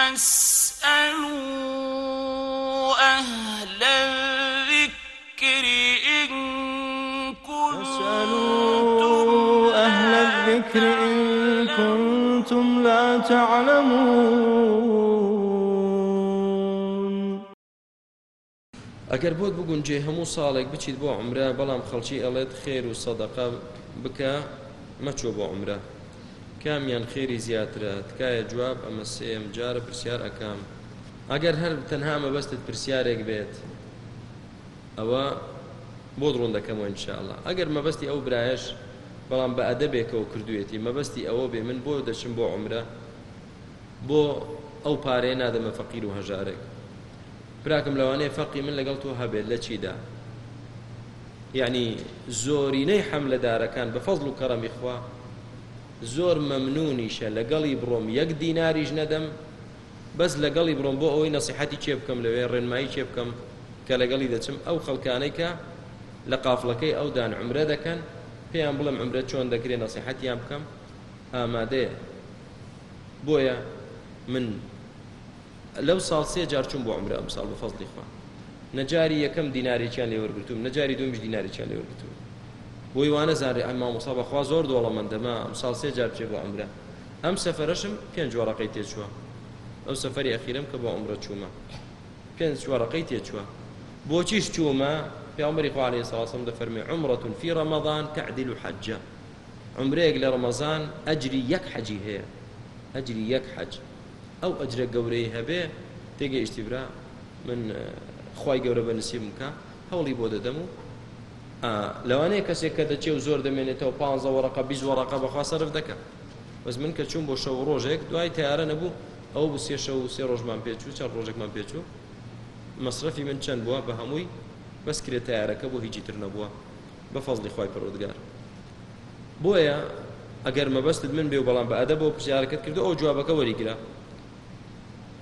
فاسألوا أهل الذكر إن كنتم أهل الذكر إن كنتم لا تعلمون ئەگەر خیر و صدقه بکە مچو با عمره کامیان خێری زیاترە تکایە جواب ئەمە سێم جارە پرسیار ئەکام ئەگەر هەر تەنها مەبەستت پرسیارێک بێت ئەوە بۆ ڕوون دەکەمەوە انشاءله ئەگەر مەبەستی ئەو برایش بەڵام بە ئەدەبێکەوە کردوێتی مەبەستی ئەوە بێ من بۆ دەچم بۆ عمرە بۆ ئەو پارەیە نادەمە فەقیر و هەژارێک براکەم لەوانەیە فەقی من لەگەڵ تۆ هەبێت لە چیدا یعنی زۆرینەی حەملەدارەکان بە فەزل و کەڕەمی خوا زۆر مەمنونیشە لەگەڵی بڕۆم یەک دیناریش نەدەم بەس لەگەڵی بڕۆم بۆ ئەوەی نەسیحەتی چێ بکەم لەوێ ڕێنمایی چێ بکەم کە لەگەڵی دەچم ئەو خەڵکانەی کە لە قافڵەکەی ئەودان عمرە دەکەن پێیان بڵم عمرە چۆن دەکرێن نەسیحەتیان بکەم ئامادەیە بۆیە من لەو ساڵ سێ جارچوم بۆ عمرە ئەم ساڵ بە فەزلی خوا نەجاری یەکەم دینارێکیان لێوەرگتوم نەجاری دومیش دینارێکیان لێوەرگتوم بوي وانا زاري اما مصاب اخوا زور دو والله من دما مصال سي جاب جيبو عمره ام سفرشم كان جو رقيتي شو او سفري اخيرا كبو عمره شوما كان جو رقيتي شو بوتيش شوما في عمر اخو عليه الصلاه والسلام ده فرمي عمره في رمضان تعدل حجه عمره اجل رمضان اجري يك حجي هي اجري يك حج او اجري قوري هبه تيجي اشتبرا من خوي قوري بنسيمك هولي بوده دمو لەوانەیە کەسێک کە دەچێ و زۆر دەمێنێتەوە پ وەرەقە بی وەرەقە بەخوا سەرف دەکە بەس من کە چوون بۆ شەو ڕۆژێک دوای تیارە نەبوو ئەو بسێ شە و سێ ڕۆژمان پێچوو چەند ڕۆژێکمان پێچوو مەصرفی من چەند بووە بە هەمووی بەس کرێت تیارەکە بۆ هیچی تر نەبووە بە فەزلی خی پرۆدگار بۆیە ئەگەر مەبەستت من بێ و بەڵام بە ئەدە بۆ پرسیارەکەت کردو ئەو جوابەکە وەریگرا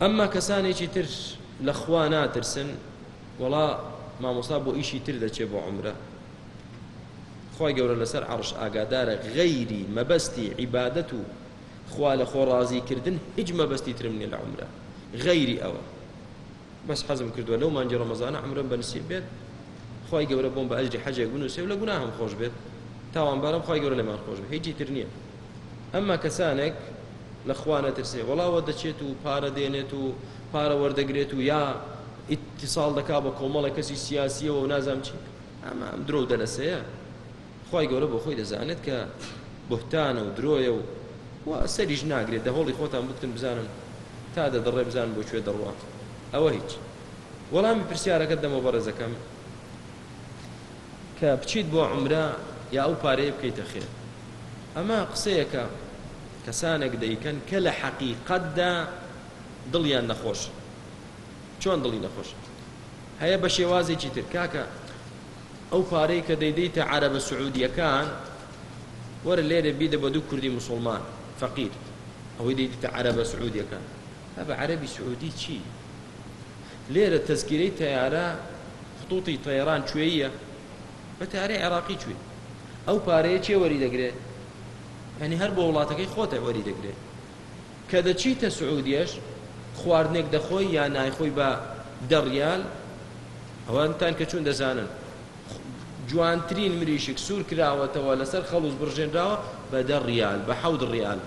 ئەمما کەسانێکی تر لە خوا ناترسن وڵا مامۆسا بۆ ئیشی تر دەچێ بۆ عمرە خی گەورە لەسەر عرش ئاگادارە غەیری مەبەستی عیبادەت و خوا لە خۆ ڕازیکردن هیچ مەبەستی ترمنی لە عمرە غەیری ئەوە بەس حەزم کردووە لەو مانجی ڕەمەزانە عمرم بەنسی بێت خی گەورە بۆم بە ئەجری حەجێ گونووسێ و لە گونا هەم خۆش بێت تاوان بارم خی گەورە لەمان خۆش بێت هیچی تر نییە ئەمما کەسانێک لە خوانە ترسێ وڵاوە دەچێت و پارە دێنێت و پارە وەردەگرێت و یا ئیتیساڵ دەکا بە کۆمەڵە کەسی سیاسیەوە و نازام چی ئەمە ئەم درۆ دەلەسەیە خی گەورە بۆ خۆی دەزانێت کە بهتانە و درۆیە و وا سەریش ناگرێت دەهۆڵی خۆتان بتن بزانن تا دە دەڕێ بزان بۆکوێ دەڕوا ئەوە هیچ وەڵامی پرسیارەکەت دەمە بەڕێزەکەم کە بچیت بۆ عمرا یا ئەو پارەیە بکەیتە خێر ئەمە قسەیەکە کەسانێک دەیکەن کە لە حەقیقەتدا دڵیان نەخۆش چۆن دڵی نەخۆش هەیە بە شێوازێکی ترکاکە ئەو پارەی کە دەیدەیتە عربە سعودیەکان وەرە لێرە بیدە بە دوو کوردی مسلمان فەقیر ئەوەی دەیدیتە عربە سعودیەکان ئە بە عربی سعودی چی؟ لێرە تەزگیرەی تەیارە خطوتی تەێران کوێیە بە تارەی عێراقی کوێ ئەو پارەیە چێ وەری دەگرێت هەنی هەر بە وڵاتەکەی خۆتە وەری دەگرێت کە دەچیتە سعودیەش خواردنێک دەخۆی یا نایخۆی بە دەڕیال ئەوانتان کە چون دەزانن جوانترین مریشک سوور کراوەتەوە لەسەر خەڵوز بڕژێنراوە بە دە ریال بە حەود ریال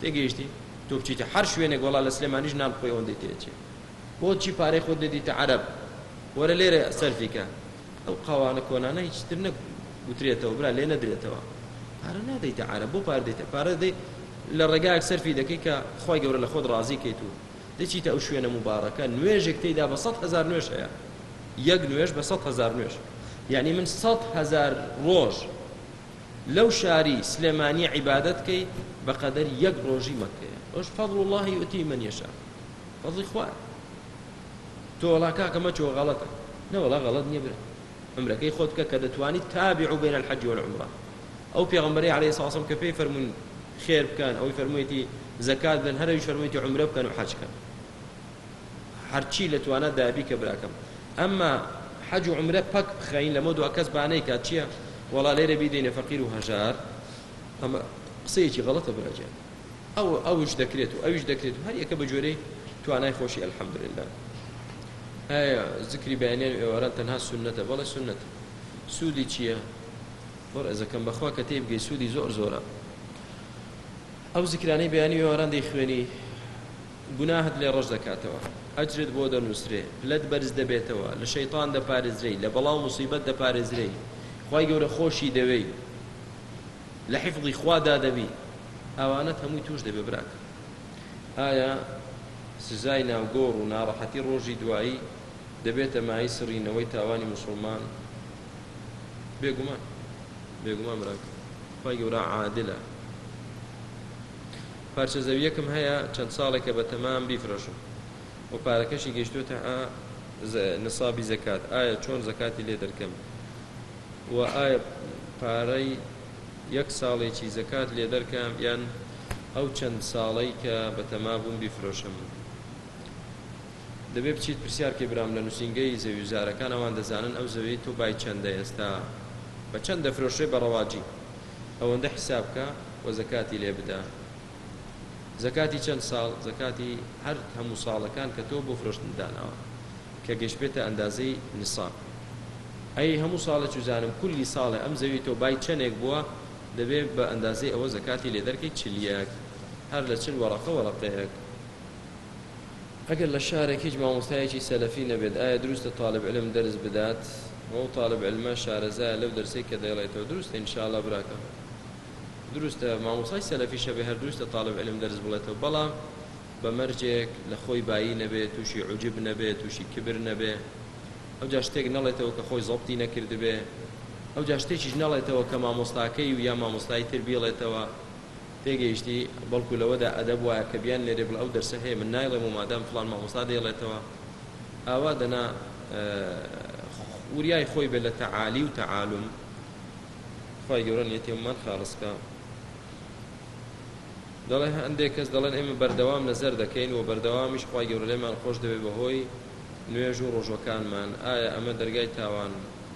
تێگەیشتی تۆ بچیتە هەر شوێنێک وڵا لە سلێمانیش نام خۆی ئەوەندەی تێچێ بۆچی پارەی خۆت دەدیتە عرب وەرە لێرە سەرفیکە ئەو قاوانە کۆنانە هیچتر نە وترێتەوە برا لێ نەدرێتەوە پارە نادەیتە عرب بۆ پار دێتە پارە دەی لە ڕێگایك سەرفی دەکەی کە خی گەورە لە خۆت ڕازیکەیت و دەچیتە ئەو شوێنە مبارەکە نوێژێک تێدا بە 100 هزار نوێش هەیە یەک نوێش بە 100 هزار نوێش يعني من صد هزار روج لو شاري سليماني عبادتك بقدر يك روجي مكة اش فضل الله يؤتي من يشاء فضل اخوان تو لا كاك ما تشو غلط لا والله غلط نيبر عمرك اي خوتك كذا تواني تابع بين الحج والعمره او في غمري عليه الصلاه والسلام كفي فرمون خير كان او فرميتي زكاه بن هر فرميتي عمره كان وحج كان هرشي لتوانا دابي كبراكم اما حەج و عمرە پەک بخەین لەمە دو کەس بانەی کات چییە وڵا لێرە بیدەینە فەقیر و هەژار ئەمە قسەیەکی غەڵەتە براجە ئەو ئەوش دەکرێت و ئەوش دەکرێت و هەر یەکە بە جۆرەی توانای خۆشی ئەلحەمدلله زکری بەیانیان ئێواران تەنها سنەتە بەڵە سنەت سوودی چییە بۆ ئەزەکەم بەخوا کە تێبگەی سوودی زۆر زۆرە ئەو زیکرانەی بەیانی ئێواران دەیخوێنی گوناهت لێ ڕژ دەکاتەوە ئەجرت بۆ دەنووسرێ پلەت بەرز دەبێتەوە لە شەیتان دەپارێزرەی لە بەڵام موسیبەت دەپارێزرەی خی گەورە خۆشی دەوێی لە حیفڵی خوادا دەبی ئەوانەت هەمووی توش دەبێ براک ئایا سزای ناوگۆڕ و ناڕەحەتی ڕۆژی دوایی دەبێتە مای سرینەوەی تاوانی مسلمان بێگومان بێگومان براک خی گەورە عادلە پارچە زەویەکم هەیە چەند ساڵێکە بە تەمان بیفرۆشم و پارەکەشی گەشتوتە نسابی زکات ئایا چۆن زکاتی لێ دەکەم و ئایا پارەی یەک ساڵێکی زکات لێ دەرکەم یان ئەو چەند ساڵی کە بە تەمابووم بیفرۆشم دەبێ بچیت پرسیارکە برام لە نووسنگەی زەویزارەکان ئەوان دەزانن ئەو زەوی تۆ بای چەندە ئێستا بە چەند دەفرۆشێ بەڕەواجی ئەوەندە حیسابکە وە زکاتی لێ بدە زکاتی چەند ساڵ زکاتی هەر هەموو ساڵەکان کە تۆ بۆ فرۆشتندانەوە کە گەشتبێتە ئەندازەی نسان ئەی هەموو ساڵە چزانم کولی ساڵێ ئەم زەوی تۆ بای چەندێک بووە دەبێت بە ئەندازەی ئەوە زکاتی لێ دەرکی چلیەک هەر لە چل وەڕقە وەڕقەیەک ئەگەر لە شارێک هیچ مامۆستایەکی سەلەفی نەبێت ئایا دروستە تاالب علم دەرز بدات بۆ تاالب علمە شارەزای لەو دەرسی کە دەڵێتەوە دروستە انشاءڵە براکە دروستە مامۆسای سەلەفیشە بە هەر دروستە تاالب علم دەرز بڵێتەوە بەڵام بە مەرجێک لە خۆی بایی نەبێت تووشی عجب نەبێت تووشی کبر نەبێ ئەوجا شتێک نەڵێتەوە کە خۆی زڵبتی نەکردبێ ئەوجا شتێکیش نەڵێتەوە کە مامۆستاکەی و یا مامۆستای تر بیڵێتەوە تێگەیشتی بەڵکو لەوەدا ئەدەب وایە کە بیان لێرێ بڵ ئەو دەرسە هەیە من نایڵێم و مادام فلان مامۆستا دێڵێتەوە ئاوا دەنا وریای خۆی بێت لە تەعالی و تەعاالوم خی گەورە نێتێمان خاڵسکە دەڵێ هەندێک کەس دەڵێن ئێمە بەردەوام لەزەر دەکەین و بەردەوامیش خخوای گەورە لێمان خۆش دەوێت بەهۆی نوێژ و ڕۆژەکانمان ئایا ئەمە دەرگای تاوان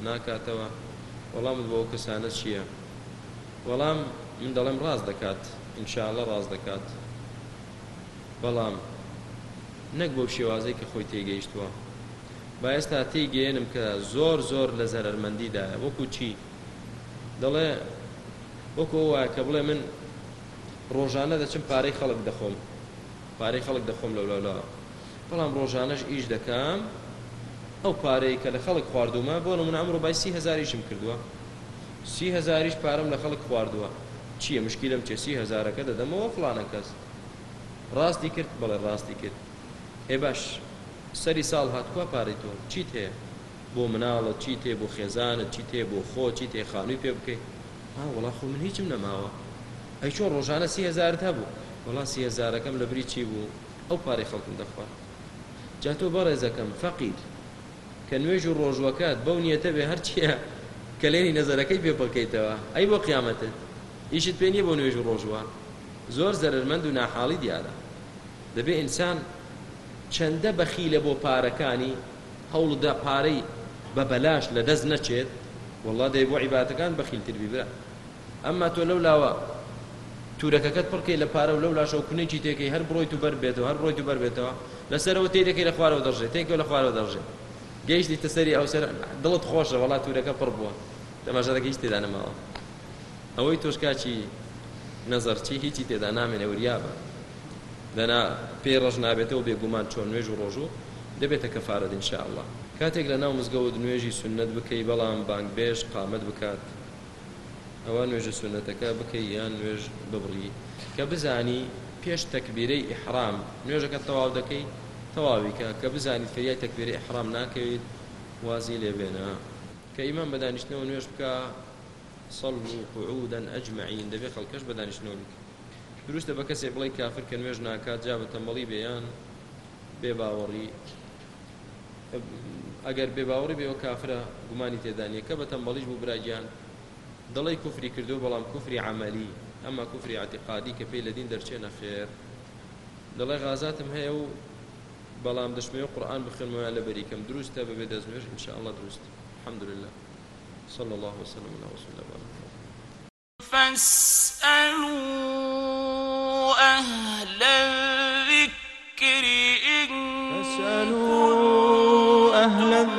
ناکاتەوە وەڵامت بۆ ئەو کەسانە چییە؟ وەڵام من دەڵێم ڕاست دەکات انشاءڵە ڕاست دەکات بەڵام نەک بۆ شێوازەی کە خۆی تێگەیشتووە با ئێستا تێگەێنم کە زۆر زۆر لە زەرمەندیدایە وەکو چی دەڵێ وەکو وایە کە بڵێ من ڕۆژانە دەچم پارەی خەڵک دەخۆم پارەی خەڵک دەخۆم لە لەلا بەڵام ڕۆژانەش ئیش دەکەم ئەو پارەی کە لە خەڵک خواردومە بۆ من ئەمڕۆ بای سی هزاریشم کردووە سی هزاریش پارەم لە خەڵک خواردووە چییە مشکیلم چێسی هزارەکە دەدەمەوە فلانە کەس ڕاستی کرد بڵێ ڕاستی کرد هێ باش سەری ساڵ هاتووە پارەی تۆ چیت هەیە بۆ مناڵە چی تێ بۆ خێزانە چی تێ بۆ خۆ چی تێ خانووی پێ بکەیت ها وڵا خۆ من هیچم نەماوە ای چون روزانه سی هزار تا بو ولی سی هزار کم لبری چی بوو ئەو پارەی خەڵکم دەخوارد جا تۆ بەڕێزەکەم فەقیر کە نوێژ و ڕۆژوەکەت بەو نیەتە بێ هەرچیە کە لێنی نەزەرەکەی پێ بکەیتەوە ئەی بۆ قیامەتت ئیشت پێ نییە بۆ نوێژ و ڕۆژوە زۆر زەرمەند و ناحاڵی دیارە دەبێ ئینسان چەندە بەخیلە بۆ پارەکانی هەوڵدا پارەی بە بەلاش لە دەست نەچێت دیو عبادت بۆ عیباتەکان بەخیلتر بیبرا ئەمما تۆ لەو لاوە تورەکەت پڕکەی لە پارە و لەو لاشە و کونێکی تێکەی هەر بڕۆیت و بەر بێتەوە هەر بڕۆیت و بەر بێتەوە لەسەرەوە تێدەکەی لە خوارەوە دەژێت تێکەوە لە خوارەوە دەژێت گەیشتی تەسەری ئەو سەر دڵت خۆشە وڵات تورەکە پڕ بووە تەماشەدەکەیش تێدا نەماوە ئەوەی تۆشکاچی نەزەرچی هیچی تێدا نامێنێ وریابە دەنا پێ ڕژ نابێتەوە بێگومان چۆن نوێژ و ڕۆژوو دەبێتە کە فارەدین شاءله کاتێک لە ناو مزگەوت نوێژی سنت بکەی بەڵام بانگ بێژ قامت بکات ئەوە نوێژە سونەتەکە بکەی یان نوێژ ببڕی کە بزانی پێش تەکبیرەی ئحرام نوێژەکە تەواو دەکەی تەواویکە کە بزانیت فریای تەکبیری ئحرام ناکەوێت وازی لێبێنە کە ئیمان بەدانیشتنەوە نوێژ بکە سەڵ و قعودەن ئەجمعین دەبێت خەڵکەش بەدانیشتنەوە بکە دروستە بە کەسێک بڵی کافر کە نوێژ ناکات جا بە تەمەڵی بێیان بێ باوەڕی ئەگەر بێ باوەڕی بێەوە کافرە گومانی تێدانیەکە بە تەمبەڵیش بوو براگیان دڵی کوفری کردو بەڵام کوفری عملی ئەمە کوفری عتیقادی کە پێی لە دین دەرچێنە خێر دڵی غازاتم هەیە قران بەڵام دەشمێ قورآن بخێنمەوە لە بەریکەم دروستە ان شاء الله دروس الحمد لله صلى الله وسلم على رسول الله فاسألوا أهل